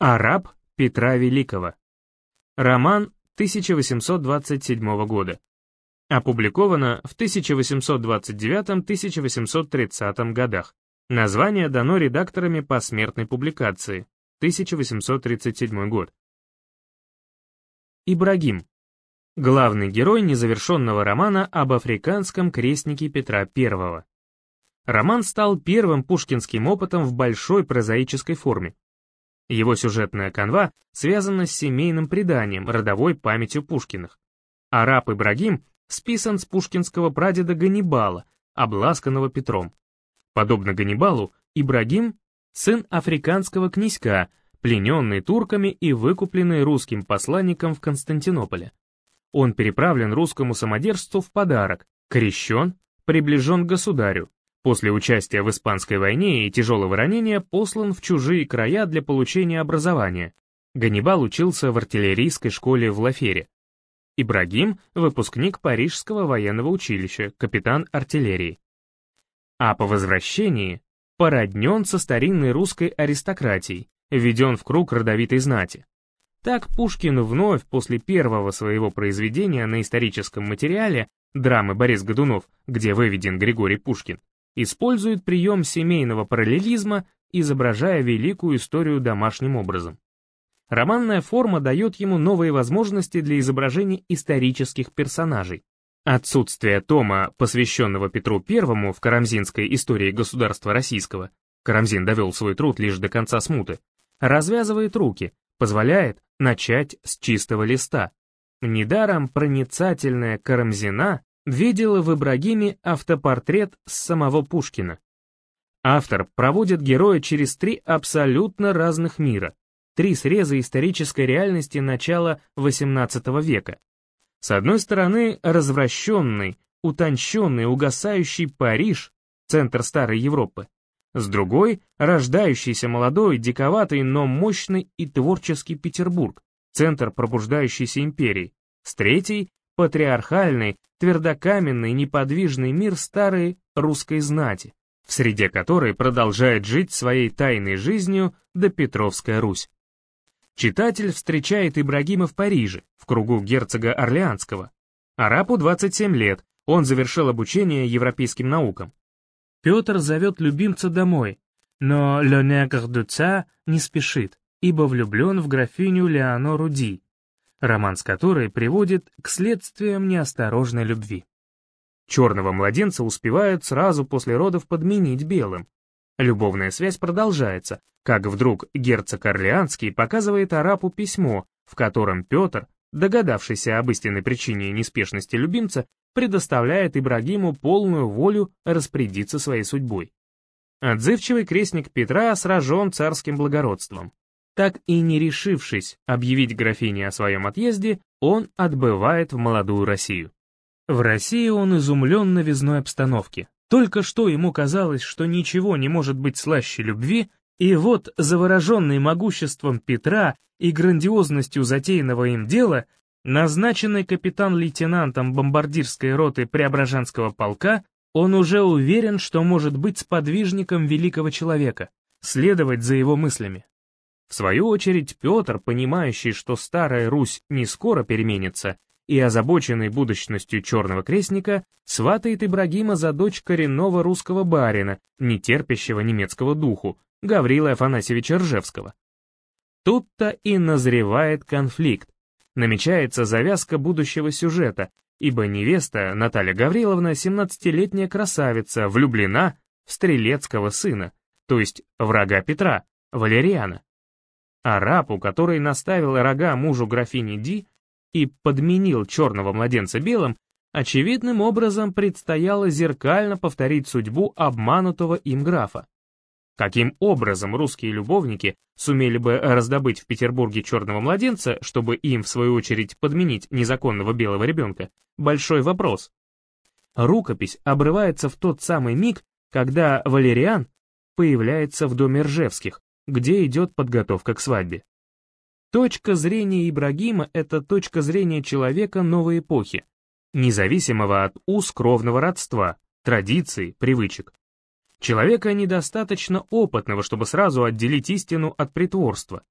Араб Петра Великого. Роман 1827 года. Опубликовано в 1829-1830 годах. Название дано редакторами посмертной публикации. 1837 год. Ибрагим. Главный герой незавершенного романа об африканском крестнике Петра I. Роман стал первым пушкинским опытом в большой прозаической форме. Его сюжетная канва связана с семейным преданием, родовой памятью Пушкиных. Араб Ибрагим списан с пушкинского прадеда Ганнибала, обласканного Петром. Подобно Ганнибалу, Ибрагим — сын африканского князька, плененный турками и выкупленный русским посланником в Константинополе. Он переправлен русскому самодержцу в подарок, крещен, приближен к государю, После участия в Испанской войне и тяжелого ранения послан в чужие края для получения образования. Ганнибал учился в артиллерийской школе в Лафере. Ибрагим — выпускник Парижского военного училища, капитан артиллерии. А по возвращении породнен со старинной русской аристократией, введен в круг родовитой знати. Так Пушкин вновь после первого своего произведения на историческом материале драмы Борис Годунов, где выведен Григорий Пушкин, использует прием семейного параллелизма, изображая великую историю домашним образом. Романная форма дает ему новые возможности для изображения исторических персонажей. Отсутствие тома, посвященного Петру I в Карамзинской истории государства российского, Карамзин довел свой труд лишь до конца смуты, развязывает руки, позволяет начать с чистого листа. Недаром проницательная Карамзина видела в Ибрагиме автопортрет самого Пушкина. Автор проводит героя через три абсолютно разных мира, три среза исторической реальности начала XVIII века. С одной стороны, развращенный, утонченный, угасающий Париж, центр старой Европы. С другой — рождающийся молодой, диковатый, но мощный и творческий Петербург, центр пробуждающейся империи. С третьей — патриархальный, твердокаменный, неподвижный мир старой русской знати, в среде которой продолжает жить своей тайной жизнью до Петровская Русь. Читатель встречает Ибрагима в Париже, в кругу герцога Орлеанского. Арапу 27 лет, он завершил обучение европейским наукам. Петр зовет любимца домой, но Negre de не спешит, ибо влюблен в графиню Леонору Ди, роман с которой приводит к следствиям неосторожной любви. Черного младенца успевают сразу после родов подменить белым. Любовная связь продолжается, как вдруг герцог Орлеанский показывает арапу письмо, в котором Петр, догадавшийся об истинной причине неспешности любимца, предоставляет Ибрагиму полную волю распорядиться своей судьбой. Отзывчивый крестник Петра сражен царским благородством. Так и не решившись объявить графине о своем отъезде, он отбывает в молодую Россию. В России он изумлен новизной обстановки. Только что ему казалось, что ничего не может быть слаще любви, и вот, завороженный могуществом Петра и грандиозностью затеянного им дела, назначенный капитан-лейтенантом бомбардирской роты Преображенского полка, он уже уверен, что может быть сподвижником великого человека, следовать за его мыслями. В свою очередь Петр, понимающий, что Старая Русь не скоро переменится, и озабоченный будущностью Черного Крестника, сватает Ибрагима за дочь коренного русского барина, не терпящего немецкого духу, Гаврила Афанасьевича Ржевского. Тут-то и назревает конфликт. Намечается завязка будущего сюжета, ибо невеста Наталья Гавриловна, 17-летняя красавица, влюблена в стрелецкого сына, то есть врага Петра, Валериана. Арапу, который наставил рога мужу графини Ди и подменил черного младенца белым, очевидным образом предстояло зеркально повторить судьбу обманутого им графа. Каким образом русские любовники сумели бы раздобыть в Петербурге черного младенца, чтобы им, в свою очередь, подменить незаконного белого ребенка? Большой вопрос. Рукопись обрывается в тот самый миг, когда Валериан появляется в доме Ржевских, где идет подготовка к свадьбе. Точка зрения Ибрагима — это точка зрения человека новой эпохи, независимого от уз кровного родства, традиций, привычек. Человека недостаточно опытного, чтобы сразу отделить истину от притворства.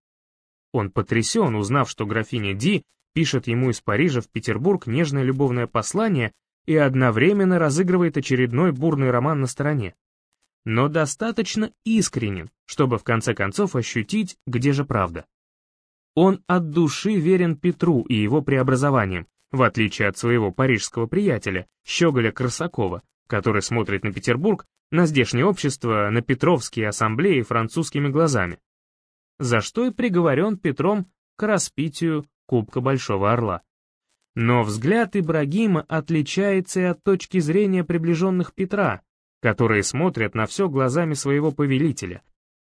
Он потрясен, узнав, что графиня Ди пишет ему из Парижа в Петербург нежное любовное послание и одновременно разыгрывает очередной бурный роман на стороне. Но достаточно искренен, чтобы в конце концов ощутить, где же правда. Он от души верен Петру и его преобразованиям, в отличие от своего парижского приятеля, Щеголя Красакова, который смотрит на Петербург, на здешнее общество, на Петровские ассамблеи французскими глазами. За что и приговорен Петром к распитию Кубка Большого Орла. Но взгляд Ибрагима отличается и от точки зрения приближенных Петра, которые смотрят на все глазами своего повелителя.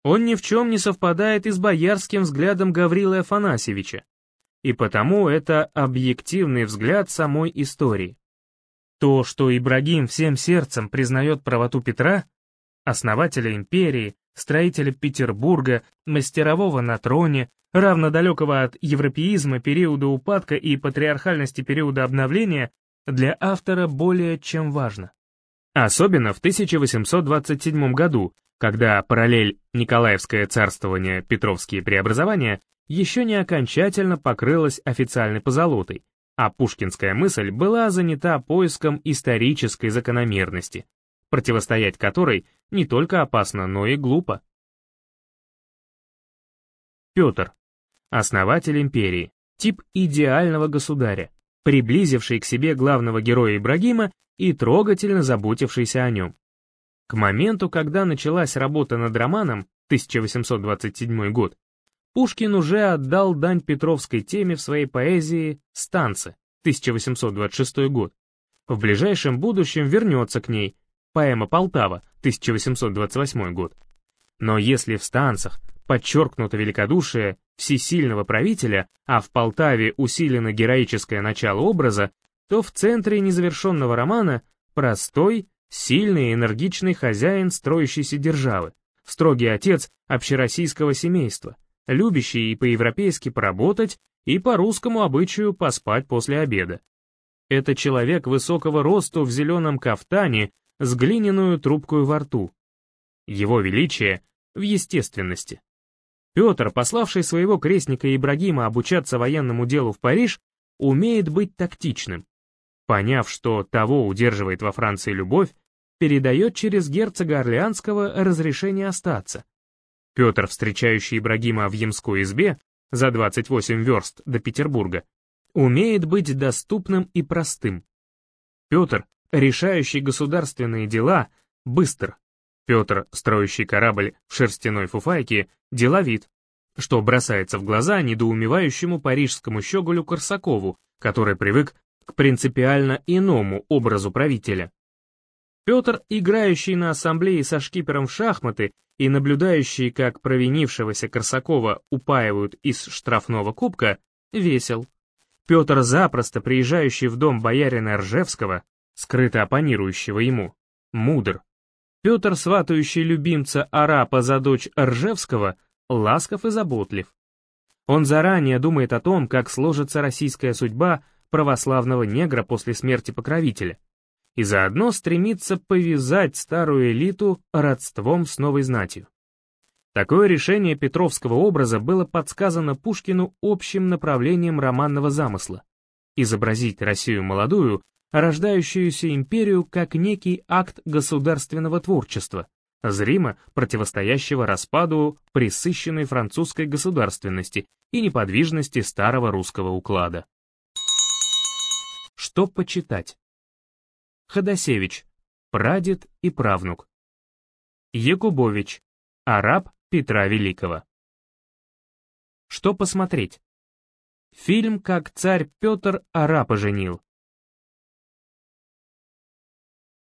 Он ни в чем не совпадает и с боярским взглядом Гаврила Афанасьевича, и потому это объективный взгляд самой истории. То, что Ибрагим всем сердцем признает правоту Петра, основателя империи, строителя Петербурга, мастерового на троне, равнодалекого от европеизма периода упадка и патриархальности периода обновления, для автора более чем важно. Особенно в 1827 году, когда параллель Николаевское царствование, Петровские преобразования еще не окончательно покрылась официальной позолотой, а пушкинская мысль была занята поиском исторической закономерности, противостоять которой не только опасно, но и глупо. Петр основатель империи, тип идеального государя, приблизивший к себе главного героя Ибрагима и трогательно заботившийся о нем. К моменту, когда началась работа над романом, 1827 год, Пушкин уже отдал дань Петровской теме в своей поэзии «Станцы», 1826 год. В ближайшем будущем вернется к ней поэма «Полтава», 1828 год. Но если в «Станцах» подчеркнуто великодушие всесильного правителя, а в Полтаве усилено героическое начало образа, то в центре незавершенного романа простой, сильный и энергичный хозяин строящейся державы, строгий отец общероссийского семейства, любящий и по-европейски поработать, и по русскому обычаю поспать после обеда. Это человек высокого роста в зеленом кафтане с глиняную трубкой во рту. Его величие в естественности. Петр, пославший своего крестника Ибрагима обучаться военному делу в Париж, умеет быть тактичным. Поняв, что того удерживает во Франции любовь, передает через герцога Орлеанского разрешение остаться. Петр, встречающий Ибрагима в Ямской избе за 28 верст до Петербурга, умеет быть доступным и простым. Петр, решающий государственные дела, быстр, Петр, строящий корабль в шерстяной фуфайке, деловит, что бросается в глаза недоумевающему парижскому щеголю Корсакову, который привык к принципиально иному образу правителя. Петр, играющий на ассамблее со шкипером в шахматы и наблюдающий, как провинившегося Корсакова упаивают из штрафного кубка, весел. Петр, запросто приезжающий в дом боярина Ржевского, скрыто оппонирующего ему, мудр. Петр, сватающий любимца арапа за дочь Ржевского, ласков и заботлив. Он заранее думает о том, как сложится российская судьба православного негра после смерти покровителя, и заодно стремится повязать старую элиту родством с новой знатью. Такое решение Петровского образа было подсказано Пушкину общим направлением романного замысла — изобразить Россию молодую рождающуюся империю как некий акт государственного творчества, зримо противостоящего распаду присыщенной французской государственности и неподвижности старого русского уклада. Что почитать? Ходосевич, прадед и правнук. Якубович, араб Петра Великого. Что посмотреть? Фильм «Как царь Петр арапа женил»,